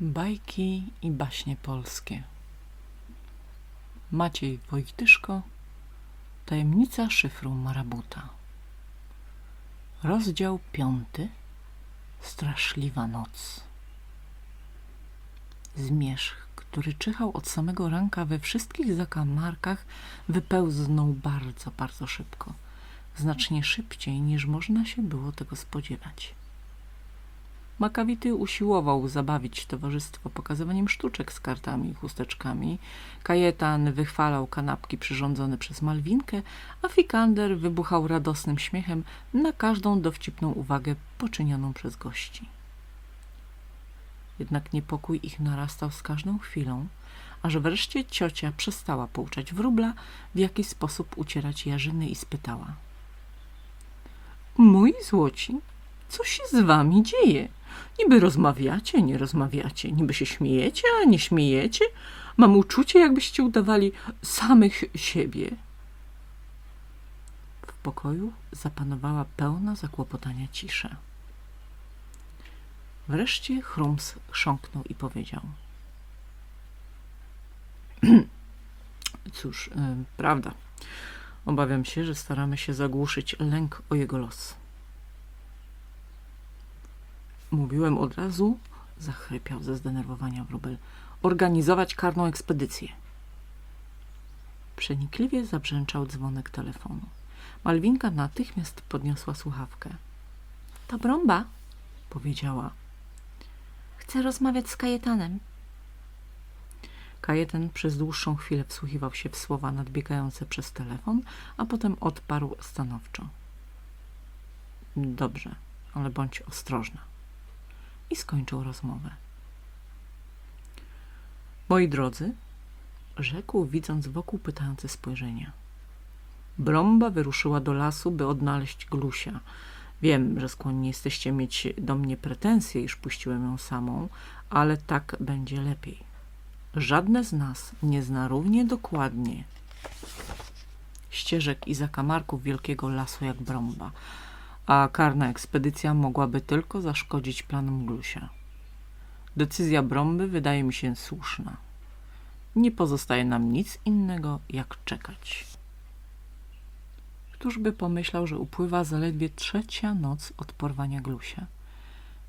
Bajki i baśnie polskie Maciej Wojtyszko Tajemnica szyfru Marabuta Rozdział piąty Straszliwa noc Zmierzch, który czyhał od samego ranka we wszystkich zakamarkach, wypełznął bardzo, bardzo szybko. Znacznie szybciej, niż można się było tego spodziewać. Makawity usiłował zabawić towarzystwo pokazywaniem sztuczek z kartami i chusteczkami. Kajetan wychwalał kanapki przyrządzone przez Malwinkę, a Fikander wybuchał radosnym śmiechem na każdą dowcipną uwagę poczynioną przez gości. Jednak niepokój ich narastał z każdą chwilą, aż wreszcie ciocia przestała pouczać wróbla, w jaki sposób ucierać jarzyny i spytała. Moi złoci, co się z wami dzieje? Niby rozmawiacie, nie rozmawiacie, niby się śmiejecie, a nie śmiejecie. Mam uczucie, jakbyście udawali samych siebie. W pokoju zapanowała pełna zakłopotania cisza. Wreszcie Chrums chrząknął i powiedział. Cóż, yy, prawda. Obawiam się, że staramy się zagłuszyć lęk o jego los. Mówiłem od razu, zachrypiał ze zdenerwowania wróbel, organizować karną ekspedycję. Przenikliwie zabrzęczał dzwonek telefonu. Malwinka natychmiast podniosła słuchawkę. To Brąba, powiedziała. Chcę rozmawiać z Kajetanem. Kajetan przez dłuższą chwilę wsłuchiwał się w słowa nadbiegające przez telefon, a potem odparł stanowczo. Dobrze, ale bądź ostrożna i skończył rozmowę. Moi drodzy, rzekł, widząc wokół pytające spojrzenia. Brąba wyruszyła do lasu, by odnaleźć Glusia. Wiem, że skłonni jesteście mieć do mnie pretensje, iż puściłem ją samą, ale tak będzie lepiej. Żadne z nas nie zna równie dokładnie ścieżek i zakamarków wielkiego lasu jak Brąba a karna ekspedycja mogłaby tylko zaszkodzić planom Glusia. Decyzja Brąby wydaje mi się słuszna. Nie pozostaje nam nic innego, jak czekać. Któż by pomyślał, że upływa zaledwie trzecia noc od porwania Glusia?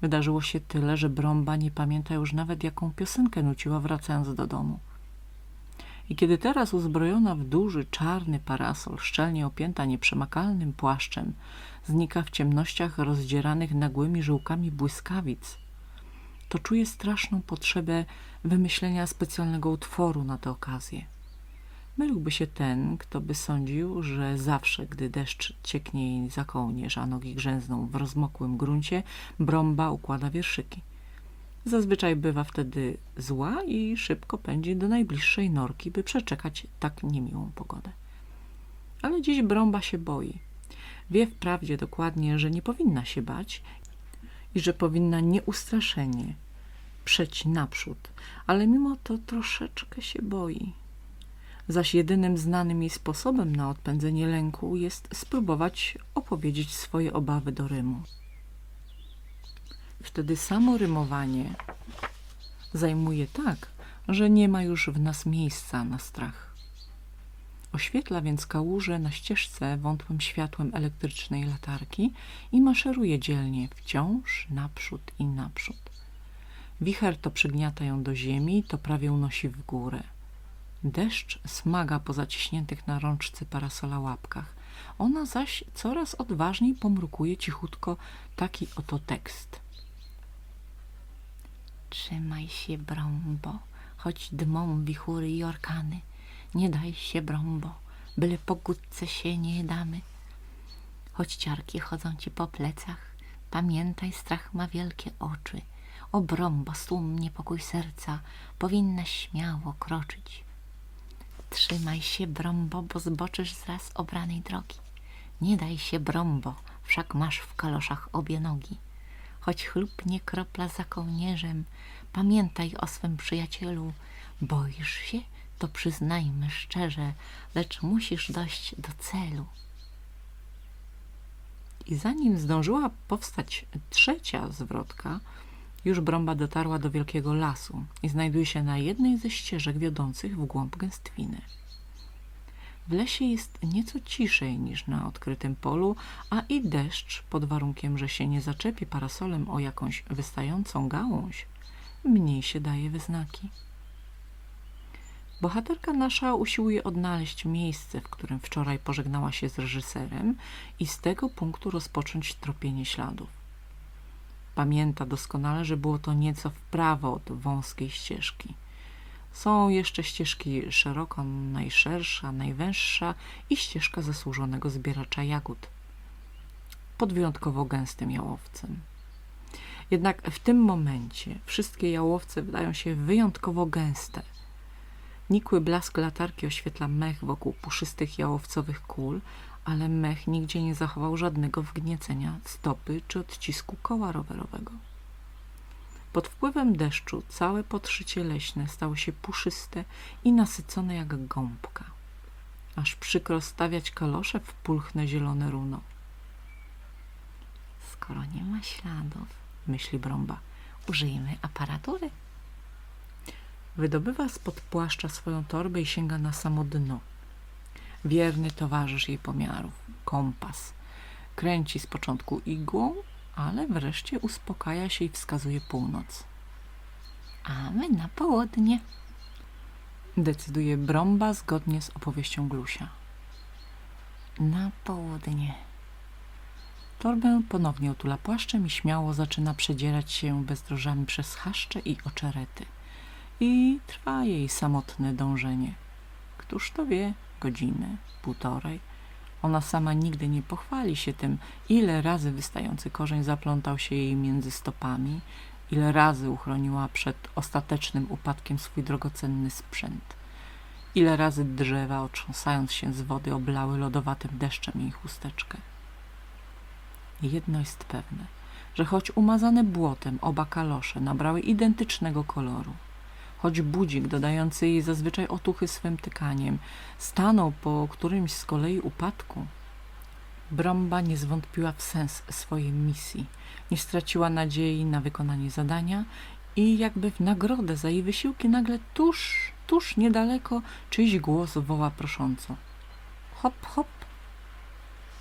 Wydarzyło się tyle, że Brąba nie pamięta już nawet, jaką piosenkę nuciła wracając do domu. I kiedy teraz uzbrojona w duży, czarny parasol, szczelnie opięta nieprzemakalnym płaszczem, znika w ciemnościach rozdzieranych nagłymi żyłkami błyskawic, to czuje straszną potrzebę wymyślenia specjalnego utworu na tę okazję. Myliłby się ten, kto by sądził, że zawsze, gdy deszcz cieknie jej za kołnierz, a nogi grzęzną w rozmokłym gruncie, brąba układa wierszyki. Zazwyczaj bywa wtedy zła i szybko pędzi do najbliższej norki, by przeczekać tak niemiłą pogodę. Ale dziś Brąba się boi. Wie wprawdzie dokładnie, że nie powinna się bać i że powinna nieustraszenie przeć naprzód, ale mimo to troszeczkę się boi. Zaś jedynym znanym jej sposobem na odpędzenie lęku jest spróbować opowiedzieć swoje obawy do Rymu. Wtedy samo rymowanie zajmuje tak, że nie ma już w nas miejsca na strach. Oświetla więc kałuże na ścieżce wątłym światłem elektrycznej latarki i maszeruje dzielnie wciąż naprzód i naprzód. Wicher to przygniata ją do ziemi, to prawie unosi w górę. Deszcz smaga po zaciśniętych na rączce parasola łapkach. Ona zaś coraz odważniej pomrukuje cichutko taki oto tekst – Trzymaj się, Brąbo, choć dmą wichury i orkany. Nie daj się, Brąbo, byle pogódce się nie damy. Choć ciarki chodzą ci po plecach, pamiętaj, strach ma wielkie oczy. O Brąbo, stłum niepokój serca, powinna śmiało kroczyć. Trzymaj się, Brąbo, bo zboczysz zraz obranej drogi. Nie daj się, Brąbo, wszak masz w kaloszach obie nogi choć chlupnie kropla za kołnierzem, pamiętaj o swym przyjacielu. Boisz się? To przyznajmy szczerze, lecz musisz dojść do celu. I zanim zdążyła powstać trzecia zwrotka, Już Brąba dotarła do wielkiego lasu i znajduje się na jednej ze ścieżek wiodących w głąb gęstwiny. W lesie jest nieco ciszej niż na odkrytym polu, a i deszcz, pod warunkiem, że się nie zaczepi parasolem o jakąś wystającą gałąź, mniej się daje wyznaki. Bohaterka nasza usiłuje odnaleźć miejsce, w którym wczoraj pożegnała się z reżyserem i z tego punktu rozpocząć tropienie śladów. Pamięta doskonale, że było to nieco w prawo od wąskiej ścieżki. Są jeszcze ścieżki szeroko najszersza, najwęższa i ścieżka zasłużonego zbieracza jagód pod wyjątkowo gęstym jałowcem. Jednak w tym momencie wszystkie jałowce wydają się wyjątkowo gęste. Nikły blask latarki oświetla mech wokół puszystych jałowcowych kul, ale mech nigdzie nie zachował żadnego wgniecenia stopy czy odcisku koła rowerowego. Pod wpływem deszczu całe podszycie leśne stało się puszyste i nasycone jak gąbka. Aż przykro stawiać kalosze w pulchne zielone runo. Skoro nie ma śladów, myśli Brąba, użyjemy aparatury. Wydobywa spod płaszcza swoją torbę i sięga na samo dno. Wierny towarzysz jej pomiarów, kompas. Kręci z początku igłą, ale wreszcie uspokaja się i wskazuje północ. A my na południe, decyduje Brąba zgodnie z opowieścią Glusia. Na południe. Torbę ponownie otula płaszczem i śmiało zaczyna przedzierać się bezdrożami przez chaszcze i oczerety. I trwa jej samotne dążenie. Któż to wie, godzinę, półtorej. Ona sama nigdy nie pochwali się tym, ile razy wystający korzeń zaplątał się jej między stopami, ile razy uchroniła przed ostatecznym upadkiem swój drogocenny sprzęt. Ile razy drzewa, otrząsając się z wody, oblały lodowatym deszczem jej chusteczkę. Jedno jest pewne, że choć umazane błotem oba kalosze nabrały identycznego koloru, choć budzik dodający jej zazwyczaj otuchy swym tykaniem stanął po którymś z kolei upadku. Brąba nie zwątpiła w sens swojej misji, nie straciła nadziei na wykonanie zadania i jakby w nagrodę za jej wysiłki nagle tuż, tuż niedaleko czyjś głos woła prosząco. Hop, hop.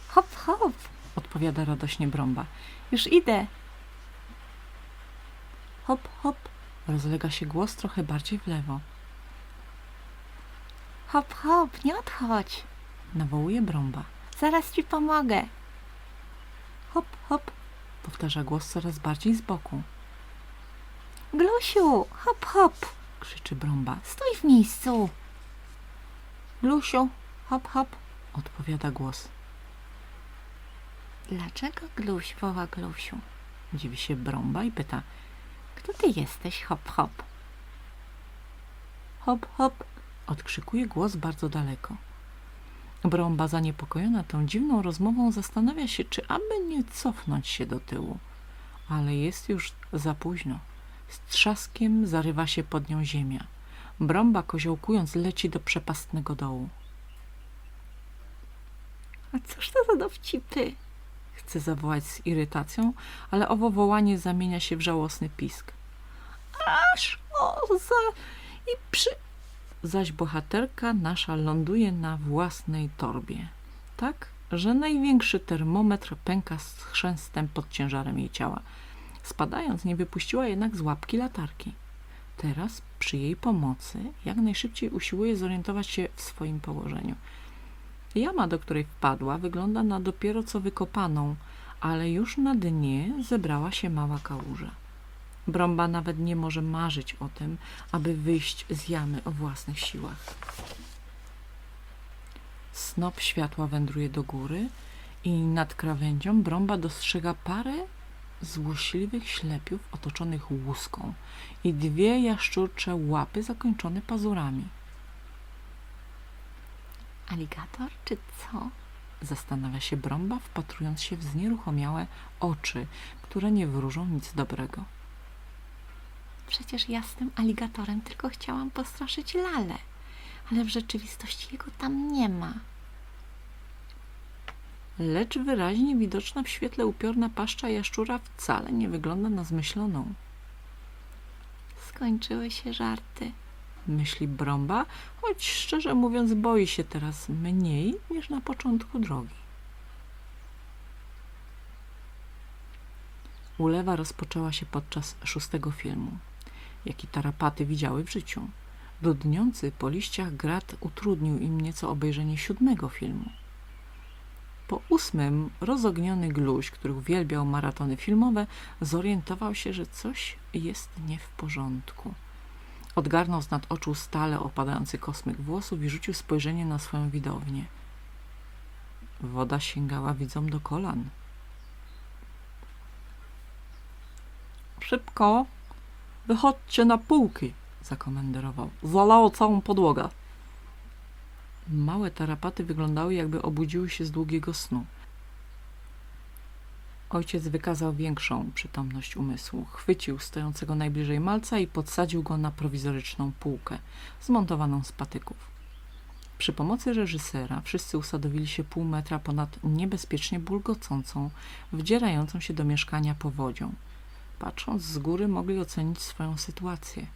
Hop, hop, odpowiada radośnie Brąba. Już idę. Hop, hop, Rozlega się głos trochę bardziej w lewo. Hop, hop, nie odchodź. Nawołuje Brąba. Zaraz ci pomogę. Hop, hop, powtarza głos coraz bardziej z boku. Glusiu, hop, hop, krzyczy Brąba. stój w miejscu. Glusiu, hop, hop, odpowiada głos. Dlaczego Gluś woła Glusiu? Dziwi się Brąba i pyta. Kto ty jesteś, hop, hop? Hop, hop, odkrzykuje głos bardzo daleko. Brąba zaniepokojona tą dziwną rozmową zastanawia się, czy aby nie cofnąć się do tyłu. Ale jest już za późno. Z trzaskiem zarywa się pod nią ziemia. Brąba koziołkując leci do przepastnego dołu. A cóż to za dowcipy? Chce zawołać z irytacją, ale owo wołanie zamienia się w żałosny pisk. Aż o za i przy... Zaś bohaterka nasza ląduje na własnej torbie. Tak, że największy termometr pęka z chrzęstem pod ciężarem jej ciała. Spadając, nie wypuściła jednak z łapki latarki. Teraz, przy jej pomocy, jak najszybciej usiłuje zorientować się w swoim położeniu. Jama, do której wpadła, wygląda na dopiero co wykopaną, ale już na dnie zebrała się mała kałuża. Brąba nawet nie może marzyć o tym, aby wyjść z jamy o własnych siłach. Snop światła wędruje do góry i nad krawędzią Brąba dostrzega parę złośliwych ślepiów otoczonych łuską i dwie jaszczurcze łapy zakończone pazurami. Aligator czy co? Zastanawia się Brąba, wpatrując się w znieruchomiałe oczy, które nie wróżą nic dobrego. Przecież ja z tym aligatorem tylko chciałam postraszyć lalę, ale w rzeczywistości jego tam nie ma. Lecz wyraźnie widoczna w świetle upiorna paszcza jaszczura wcale nie wygląda na zmyśloną. skończyły się żarty. Myśli Brąba, choć szczerze mówiąc boi się teraz mniej niż na początku drogi. Ulewa rozpoczęła się podczas szóstego filmu, jaki tarapaty widziały w życiu. Dudniący po liściach grat utrudnił im nieco obejrzenie siódmego filmu. Po ósmym rozogniony gluś, który uwielbiał maratony filmowe, zorientował się, że coś jest nie w porządku. Odgarnął z nad oczu stale opadający kosmyk włosów i rzucił spojrzenie na swoją widownię. Woda sięgała widzom do kolan. Szybko, wychodźcie na półki, zakomenderował. Zalało całą podłogę. Małe tarapaty wyglądały, jakby obudziły się z długiego snu. Ojciec wykazał większą przytomność umysłu. Chwycił stojącego najbliżej malca i podsadził go na prowizoryczną półkę, zmontowaną z patyków. Przy pomocy reżysera wszyscy usadowili się pół metra ponad niebezpiecznie bulgocącą, wdzierającą się do mieszkania powodzią. Patrząc z góry mogli ocenić swoją sytuację.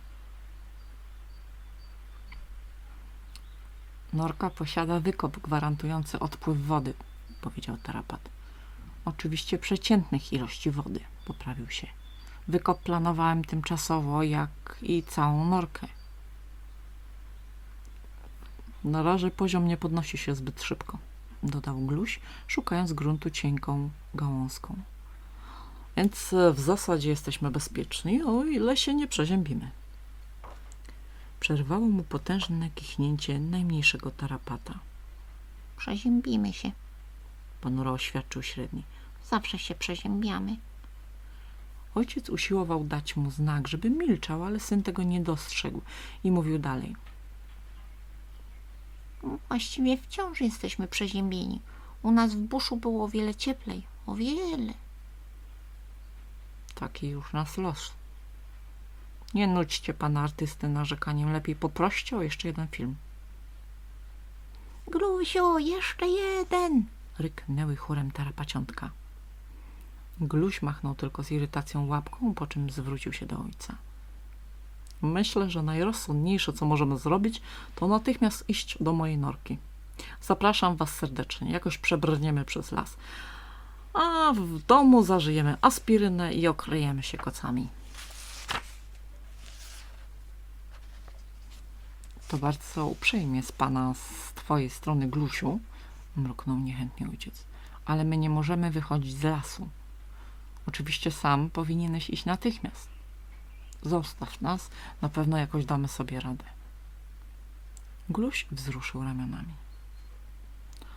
Norka posiada wykop gwarantujący odpływ wody, powiedział tarapat. Oczywiście przeciętnych ilości wody, poprawił się. Wykop planowałem tymczasowo, jak i całą norkę. Na razie poziom nie podnosi się zbyt szybko, dodał Gluś, szukając gruntu cienką gałązką. Więc w zasadzie jesteśmy bezpieczni, o ile się nie przeziębimy. Przerwało mu potężne kichnięcie najmniejszego tarapata. Przeziębimy się. Ponuro oświadczył średni. Zawsze się przeziębiamy. Ojciec usiłował dać mu znak, żeby milczał, ale syn tego nie dostrzegł i mówił dalej. Właściwie wciąż jesteśmy przeziębieni. U nas w buszu było o wiele cieplej. O wiele. Taki już nas los. Nie nudźcie pana artysty narzekaniem, lepiej poproście o jeszcze jeden film. Glusiu, jeszcze jeden. Ryknęły chórem tarapaciątka. Gluś machnął tylko z irytacją łapką, po czym zwrócił się do ojca. Myślę, że najrozsądniejsze, co możemy zrobić, to natychmiast iść do mojej norki. Zapraszam was serdecznie, jakoś przebrniemy przez las. W domu zażyjemy aspirynę i okryjemy się kocami. To bardzo uprzejmie z pana, z twojej strony, Glusiu, mruknął niechętnie ojciec. Ale my nie możemy wychodzić z lasu. Oczywiście sam powinieneś iść natychmiast. Zostaw nas, na pewno jakoś damy sobie radę. Gluś wzruszył ramionami.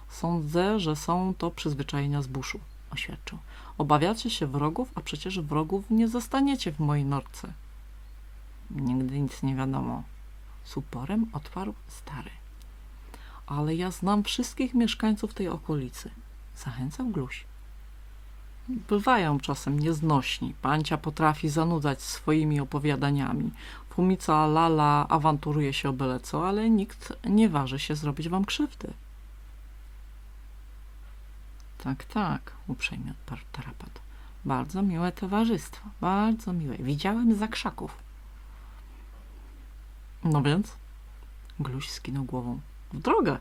Sądzę, że są to przyzwyczajenia z buszu, oświadczył. Obawiacie się wrogów, a przecież wrogów nie zostaniecie w mojej norce. Nigdy nic nie wiadomo. Z uporem otwarł stary. Ale ja znam wszystkich mieszkańców tej okolicy. Zachęcał Gluś. Bywają czasem nieznośni. Pancia potrafi zanudzać swoimi opowiadaniami. Fumica lala awanturuje się o byle co, ale nikt nie waży się zrobić wam krzywdy. Tak, tak, uprzejmie odparł tarapat. Bardzo miłe towarzystwo, bardzo miłe. Widziałem za krzaków. No więc? Gluś skinął głową. W drogę.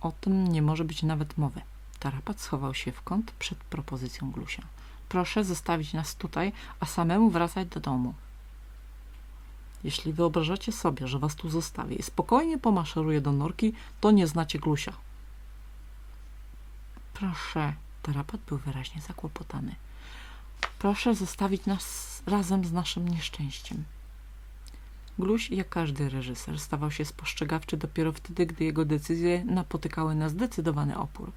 O tym nie może być nawet mowy. Tarapat schował się w kąt przed propozycją Glusia. Proszę zostawić nas tutaj, a samemu wracać do domu. Jeśli wyobrażacie sobie, że was tu zostawię i spokojnie pomaszeruję do norki, to nie znacie Glusia. Proszę, tarapat był wyraźnie zakłopotany. Proszę zostawić nas razem z naszym nieszczęściem. Gluś, jak każdy reżyser, stawał się spostrzegawczy dopiero wtedy, gdy jego decyzje napotykały na zdecydowany opór.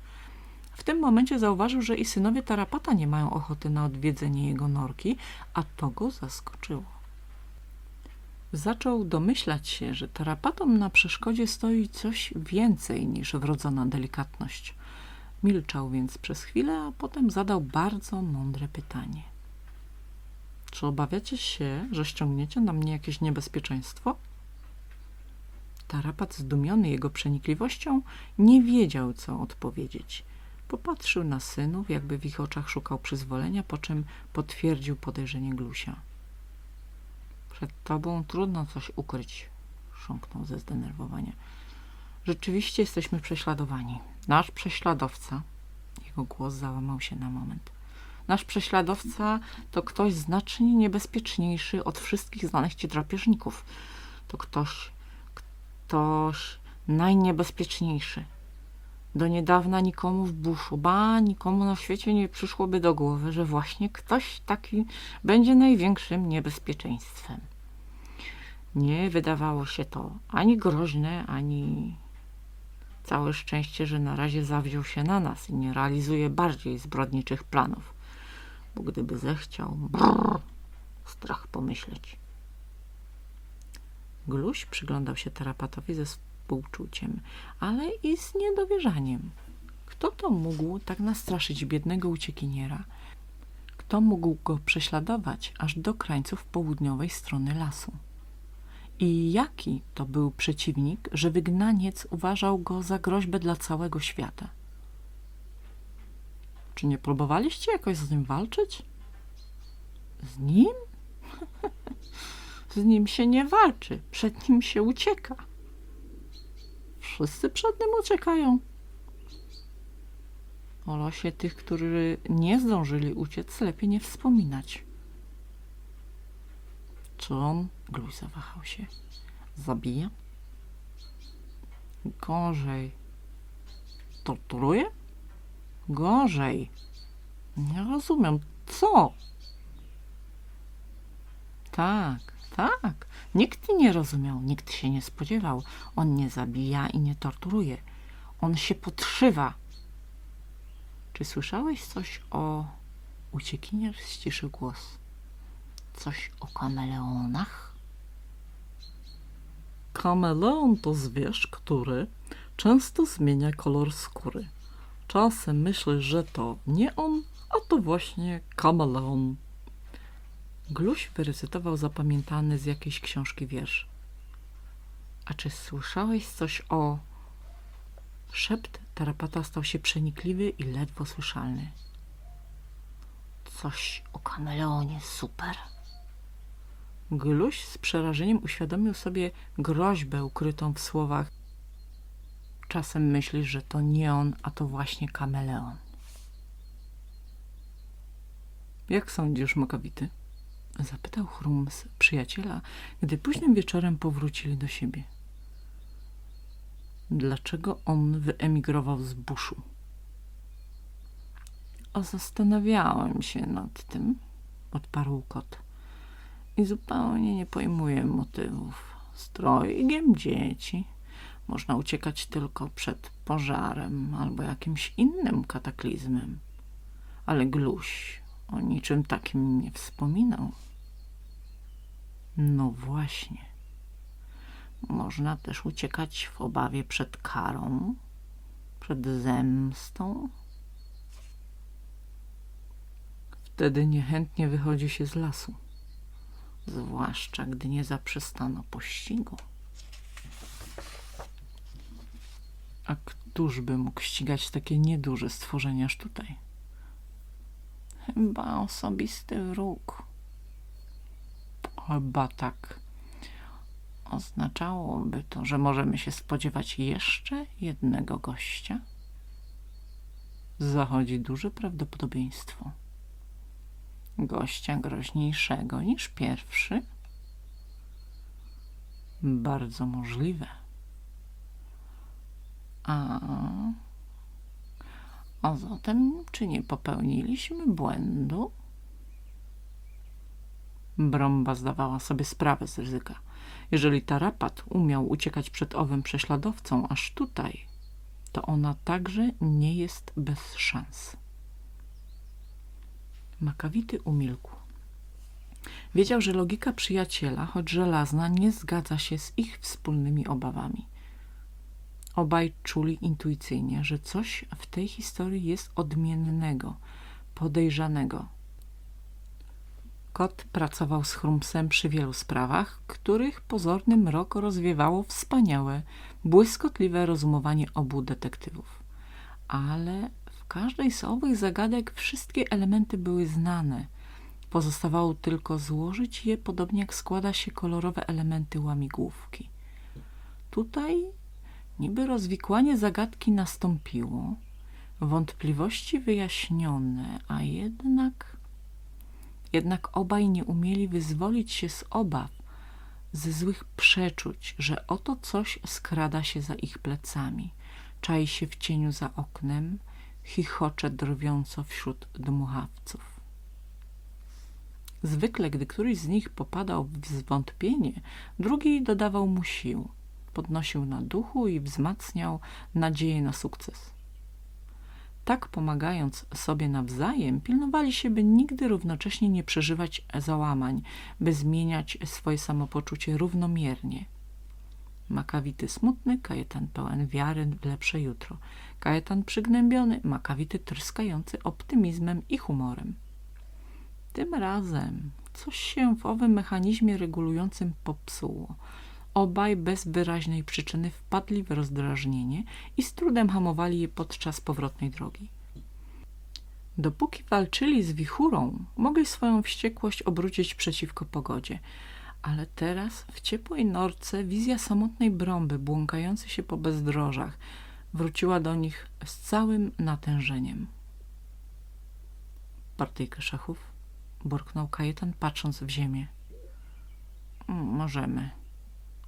W tym momencie zauważył, że i synowie Tarapata nie mają ochoty na odwiedzenie jego norki, a to go zaskoczyło. Zaczął domyślać się, że Tarapatom na przeszkodzie stoi coś więcej niż wrodzona delikatność. Milczał więc przez chwilę, a potem zadał bardzo mądre pytanie. Czy obawiacie się, że ściągniecie na mnie jakieś niebezpieczeństwo? Tarapat, zdumiony jego przenikliwością, nie wiedział, co odpowiedzieć. Popatrzył na synów, jakby w ich oczach szukał przyzwolenia, po czym potwierdził podejrzenie Glusia. Przed tobą trudno coś ukryć, chrząknął ze zdenerwowania. Rzeczywiście jesteśmy prześladowani. Nasz prześladowca, jego głos załamał się na moment. Nasz prześladowca to ktoś znacznie niebezpieczniejszy od wszystkich znanych ci drapieżników. To ktoś, ktoś najniebezpieczniejszy. Do niedawna nikomu w buszu, ba, nikomu na świecie nie przyszłoby do głowy, że właśnie ktoś taki będzie największym niebezpieczeństwem. Nie wydawało się to ani groźne, ani całe szczęście, że na razie zawziął się na nas i nie realizuje bardziej zbrodniczych planów. Bo gdyby zechciał, brrr, strach pomyśleć. Gluś przyglądał się terapatowi ze współczuciem, ale i z niedowierzaniem. Kto to mógł tak nastraszyć biednego uciekiniera? Kto mógł go prześladować aż do krańców południowej strony lasu? I jaki to był przeciwnik, że wygnaniec uważał go za groźbę dla całego świata? Czy nie próbowaliście jakoś z nim walczyć? Z nim? z nim się nie walczy, przed nim się ucieka. Wszyscy przed nim uciekają. O losie tych, którzy nie zdążyli uciec, lepiej nie wspominać. On, Gluś zawahał się, zabija? Gorzej. Torturuje? Gorzej. Nie rozumiem. Co? Tak, tak. Nikt nie rozumiał, nikt się nie spodziewał. On nie zabija i nie torturuje. On się podszywa. Czy słyszałeś coś o... Uciekinier ściszył głos. Coś o kameleonach? Kameleon to zwierz, który często zmienia kolor skóry. Czasem myślisz, że to nie on, a to właśnie kameleon. Gluś wyrecytował zapamiętany z jakiejś książki wiersz. A czy słyszałeś coś o... Szept tarapata stał się przenikliwy i ledwo słyszalny. Coś o kameleonie super. Gluś z przerażeniem uświadomił sobie groźbę ukrytą w słowach. Czasem myślisz, że to nie on, a to właśnie kameleon. Jak sądzisz, Makowity? Zapytał Chrums przyjaciela, gdy późnym wieczorem powrócili do siebie. Dlaczego on wyemigrował z buszu? O, zastanawiałem się nad tym, odparł kot. I zupełnie nie pojmuję motywów. Strojgiem dzieci. Można uciekać tylko przed pożarem albo jakimś innym kataklizmem. Ale Gluś o niczym takim nie wspominał. No właśnie. Można też uciekać w obawie przed karą, przed zemstą. Wtedy niechętnie wychodzi się z lasu, zwłaszcza gdy nie zaprzestano pościgu. A któż by mógł ścigać takie nieduże stworzeniaż tutaj? Chyba osobisty wróg. Chyba tak. Oznaczałoby to, że możemy się spodziewać jeszcze jednego gościa? Zachodzi duże prawdopodobieństwo. Gościa groźniejszego niż pierwszy? Bardzo możliwe. A, a zatem, czy nie popełniliśmy błędu? Brąba zdawała sobie sprawę z ryzyka. Jeżeli tarapat umiał uciekać przed owym prześladowcą aż tutaj, to ona także nie jest bez szans. Makawity umilkł. Wiedział, że logika przyjaciela, choć żelazna, nie zgadza się z ich wspólnymi obawami. Obaj czuli intuicyjnie, że coś w tej historii jest odmiennego, podejrzanego. Kot pracował z Chrumsem przy wielu sprawach, których pozorny mrok rozwiewało wspaniałe, błyskotliwe rozumowanie obu detektywów. Ale w każdej z owych zagadek wszystkie elementy były znane. Pozostawało tylko złożyć je podobnie jak składa się kolorowe elementy łamigłówki. Tutaj niby rozwikłanie zagadki nastąpiło, wątpliwości wyjaśnione, a jednak... Jednak obaj nie umieli wyzwolić się z obaw, ze złych przeczuć, że oto coś skrada się za ich plecami, czai się w cieniu za oknem, chichocze drwiąco wśród dmuchawców. Zwykle, gdy któryś z nich popadał w zwątpienie, drugi dodawał mu sił, podnosił na duchu i wzmacniał nadzieję na sukces. Tak pomagając sobie nawzajem, pilnowali się, by nigdy równocześnie nie przeżywać załamań, by zmieniać swoje samopoczucie równomiernie. Makawity smutny, Kajetan pełen wiary w lepsze jutro. Kajetan przygnębiony, Makawity tryskający optymizmem i humorem. Tym razem coś się w owym mechanizmie regulującym popsuło. Obaj bez wyraźnej przyczyny wpadli w rozdrażnienie i z trudem hamowali je podczas powrotnej drogi. Dopóki walczyli z wichurą, mogli swoją wściekłość obrócić przeciwko pogodzie, ale teraz w ciepłej norce wizja samotnej brąby błąkającej się po bezdrożach wróciła do nich z całym natężeniem. Partyjkę szachów? burknął Kajetan, patrząc w ziemię. Możemy,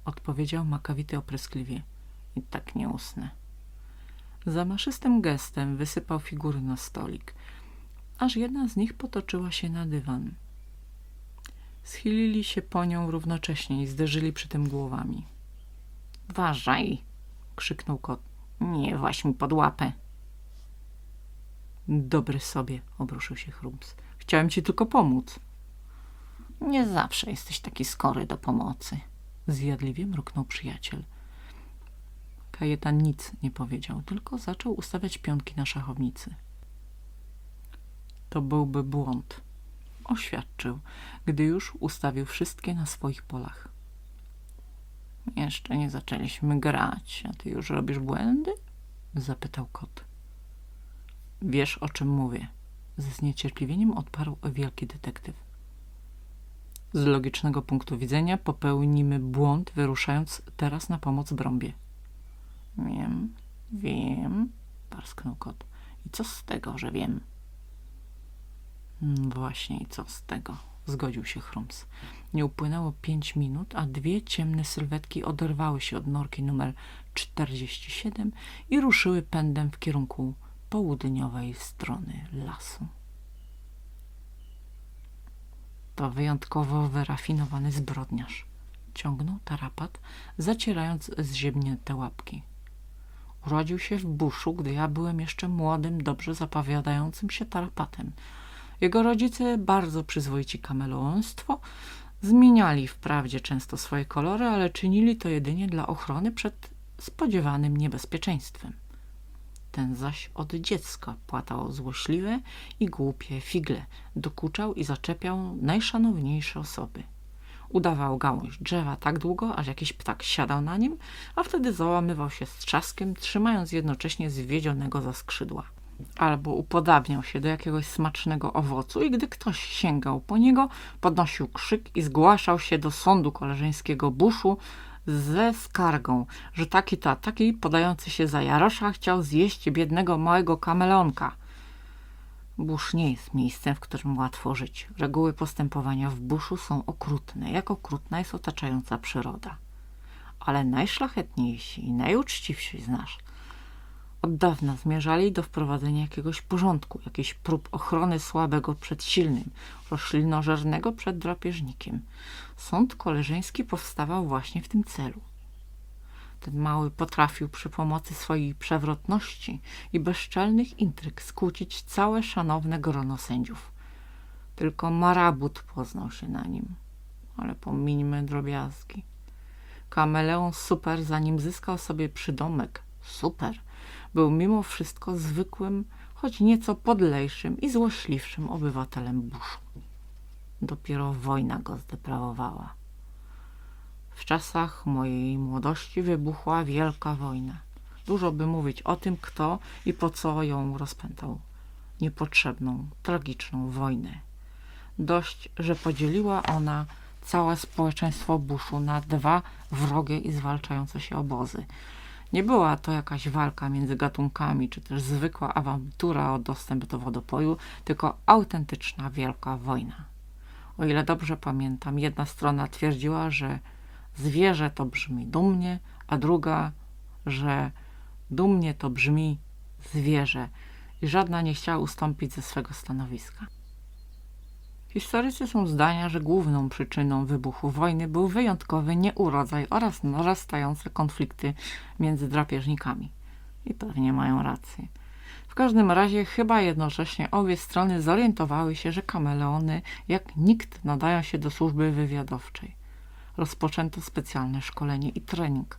odpowiedział makawity opryskliwie. I tak nie usnę. Zamaszystym gestem wysypał figury na stolik, aż jedna z nich potoczyła się na dywan. Schylili się po nią równocześnie i zderzyli przy tym głowami. – Uważaj! – krzyknął kot. – Nie właś mi pod łapę! – Dobry sobie – obruszył się Chrums. – Chciałem ci tylko pomóc. – Nie zawsze jesteś taki skory do pomocy – Zjadliwie mruknął przyjaciel. Kajetan nic nie powiedział, tylko zaczął ustawiać pionki na szachownicy. To byłby błąd, oświadczył, gdy już ustawił wszystkie na swoich polach. Jeszcze nie zaczęliśmy grać, a ty już robisz błędy? Zapytał kot. Wiesz, o czym mówię. Ze zniecierpliwieniem odparł wielki detektyw. Z logicznego punktu widzenia popełnimy błąd, wyruszając teraz na pomoc Brąbie. Wiem, wiem, parsknął kot. I co z tego, że wiem? Mm, właśnie i co z tego? Zgodził się Chrums. Nie upłynęło pięć minut, a dwie ciemne sylwetki oderwały się od norki numer 47 i ruszyły pędem w kierunku południowej strony lasu. To wyjątkowo wyrafinowany zbrodniarz. Ciągnął tarapat, zacierając zziebnięte łapki. Urodził się w buszu, gdy ja byłem jeszcze młodym, dobrze zapowiadającym się tarapatem. Jego rodzice, bardzo przyzwoici kameloonstwo, zmieniali wprawdzie często swoje kolory, ale czynili to jedynie dla ochrony przed spodziewanym niebezpieczeństwem. Ten zaś od dziecka płatał złośliwe i głupie figle, dokuczał i zaczepiał najszanowniejsze osoby. Udawał gałąź drzewa tak długo, aż jakiś ptak siadał na nim, a wtedy załamywał się z trzaskiem, trzymając jednocześnie zwiedzionego za skrzydła. Albo upodabniał się do jakiegoś smacznego owocu i gdy ktoś sięgał po niego, podnosił krzyk i zgłaszał się do sądu koleżeńskiego buszu, ze skargą, że taki to taki podający się za Jarosza chciał zjeść biednego małego kamelonka. Busz nie jest miejscem, w którym łatwo żyć. Reguły postępowania w buszu są okrutne, jak okrutna jest otaczająca przyroda. Ale najszlachetniejsi i najuczciwsi z nas od dawna zmierzali do wprowadzenia jakiegoś porządku, jakiejś prób ochrony słabego przed silnym, roślinożernego przed drapieżnikiem. Sąd koleżeński powstawał właśnie w tym celu. Ten mały potrafił przy pomocy swojej przewrotności i bezczelnych intryg skłócić całe szanowne grono sędziów. Tylko marabut poznał się na nim. Ale pomińmy drobiazgi. Kameleon super, zanim zyskał sobie przydomek, super, był mimo wszystko zwykłym, choć nieco podlejszym i złośliwszym obywatelem buszu. Dopiero wojna go zdeprawowała. W czasach mojej młodości wybuchła wielka wojna. Dużo by mówić o tym, kto i po co ją rozpętał. Niepotrzebną, tragiczną wojnę. Dość, że podzieliła ona całe społeczeństwo Bushu na dwa wrogie i zwalczające się obozy. Nie była to jakaś walka między gatunkami, czy też zwykła awantura o dostęp do wodopoju, tylko autentyczna wielka wojna. O ile dobrze pamiętam, jedna strona twierdziła, że zwierzę to brzmi dumnie, a druga, że dumnie to brzmi zwierzę i żadna nie chciała ustąpić ze swego stanowiska. Historycy są zdania, że główną przyczyną wybuchu wojny był wyjątkowy nieurodzaj oraz narastające konflikty między drapieżnikami. I pewnie mają rację. W każdym razie chyba jednocześnie obie strony zorientowały się, że kameleony jak nikt nadają się do służby wywiadowczej. Rozpoczęto specjalne szkolenie i trening.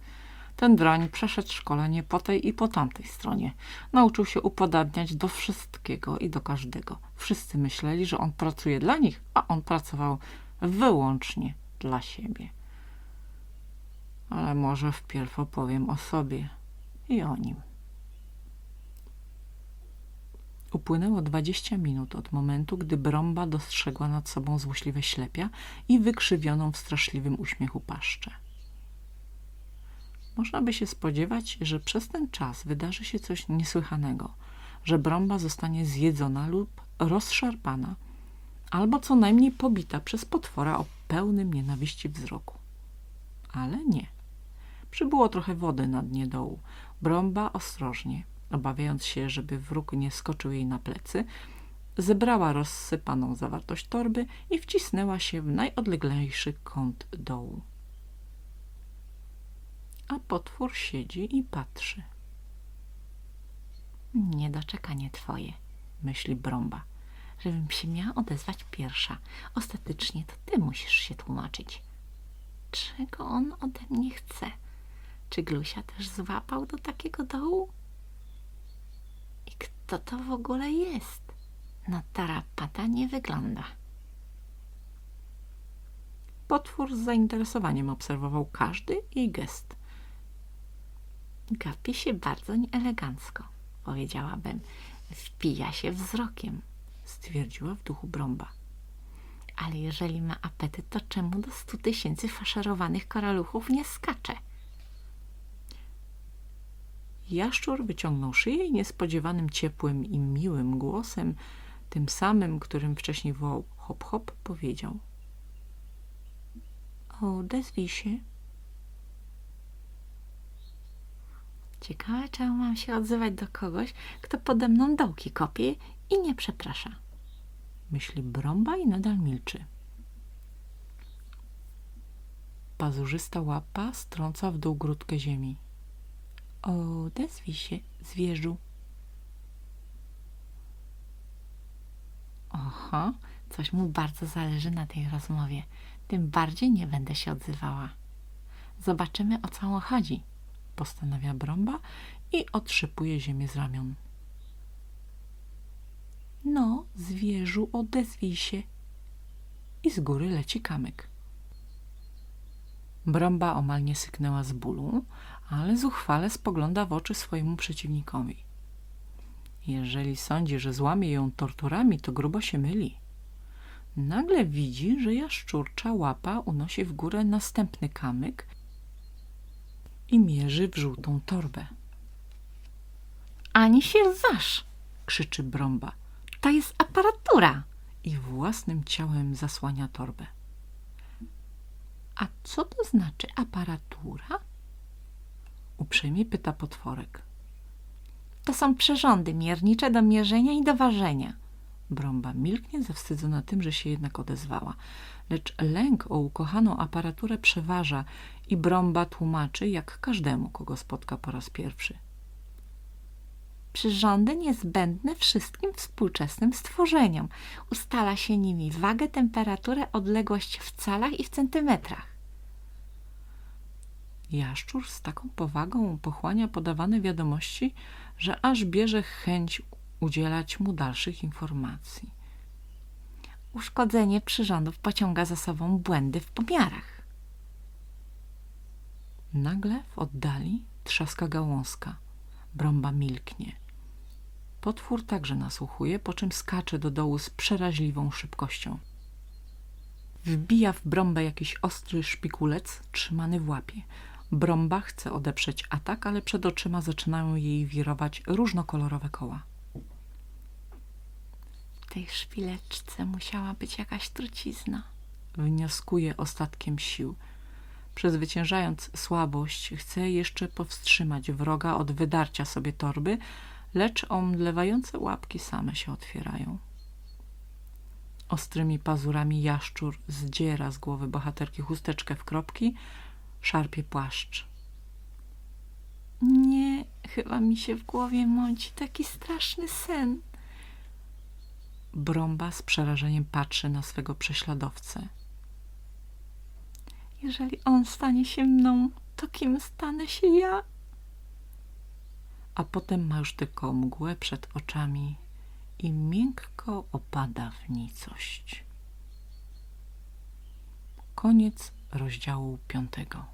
Ten drań przeszedł szkolenie po tej i po tamtej stronie. Nauczył się upodabniać do wszystkiego i do każdego. Wszyscy myśleli, że on pracuje dla nich, a on pracował wyłącznie dla siebie. Ale może wpierw opowiem o sobie i o nim. Upłynęło dwadzieścia minut od momentu, gdy Brąba dostrzegła nad sobą złośliwe ślepia i wykrzywioną w straszliwym uśmiechu paszczę. Można by się spodziewać, że przez ten czas wydarzy się coś niesłychanego, że Brąba zostanie zjedzona lub rozszarpana, albo co najmniej pobita przez potwora o pełnym nienawiści wzroku. Ale nie. Przybyło trochę wody na dnie dołu. Brąba ostrożnie, obawiając się, żeby wróg nie skoczył jej na plecy, zebrała rozsypaną zawartość torby i wcisnęła się w najodleglejszy kąt dołu. A potwór siedzi i patrzy. Niedoczekanie twoje, myśli Brąba, żebym się miała odezwać pierwsza. Ostatecznie to ty musisz się tłumaczyć. Czego on ode mnie chce? Czy Glusia też złapał do takiego dołu? Kto to w ogóle jest? Na tarapata nie wygląda. Potwór z zainteresowaniem obserwował każdy jej gest. Gapi się bardzo nieelegancko, powiedziałabym. Wpija się wzrokiem, Stwierdziła w duchu Brąba. ale jeżeli ma apetyt, to czemu do stu tysięcy faszerowanych koraluchów nie skacze? Jaszczur wyciągnął szyję i niespodziewanym ciepłym i miłym głosem, tym samym, którym wcześniej wołał hop hop, powiedział. Odezwij się. Ciekawe, czemu mam się odzywać do kogoś, kto pode mną dołki kopie i nie przeprasza. Myśli Brąba i nadal milczy. Pazurzysta łapa strąca w dół grudkę ziemi. Odezwij się, zwierzu. Oho, coś mu bardzo zależy na tej rozmowie. Tym bardziej nie będę się odzywała. Zobaczymy, o co chodzi, postanawia Brąba i otrzypuje ziemię z ramion. No, zwierzu, odezwij się. I z góry leci kamyk. Brąba omal nie syknęła z bólu, ale zuchwale spogląda w oczy swojemu przeciwnikowi. Jeżeli sądzi, że złamie ją torturami, to grubo się myli. Nagle widzi, że jaszczurcza łapa unosi w górę następny kamyk i mierzy w żółtą torbę. Ani się waż! Krzyczy Brąba To jest aparatura! i własnym ciałem zasłania torbę. A co to znaczy aparatura? Uprzejmie pyta potworek. To są przyrządy miernicze do mierzenia i do ważenia. Brąba milknie, zawstydzona tym, że się jednak odezwała. Lecz lęk o ukochaną aparaturę przeważa i Brąba tłumaczy, jak każdemu, kogo spotka po raz pierwszy. Przyrządy niezbędne wszystkim współczesnym stworzeniom. Ustala się nimi wagę, temperaturę, odległość w calach i w centymetrach. Jaszczur z taką powagą pochłania podawane wiadomości, że aż bierze chęć udzielać mu dalszych informacji. Uszkodzenie przyrządów pociąga za sobą błędy w pomiarach. Nagle w oddali trzaska gałązka. Brąba milknie. Potwór także nasłuchuje, po czym skacze do dołu z przeraźliwą szybkością. Wbija w Brąbę jakiś ostry szpikulec trzymany w łapie. Brąba chce odeprzeć atak, ale przed oczyma zaczynają jej wirować różnokolorowe koła. W tej szpileczce musiała być jakaś trucizna. Wnioskuje ostatkiem sił. Przezwyciężając słabość, chce jeszcze powstrzymać wroga od wydarcia sobie torby, lecz omdlewające łapki same się otwierają. Ostrymi pazurami jaszczur zdziera z głowy bohaterki chusteczkę w kropki, szarpie płaszcz. Nie, chyba mi się w głowie mąci taki straszny sen. Brąba z przerażeniem patrzy na swego prześladowcę. Jeżeli on stanie się mną, to kim stanę się ja? A potem ma już tylko mgłę przed oczami i miękko opada w nicość. Koniec rozdziału piątego.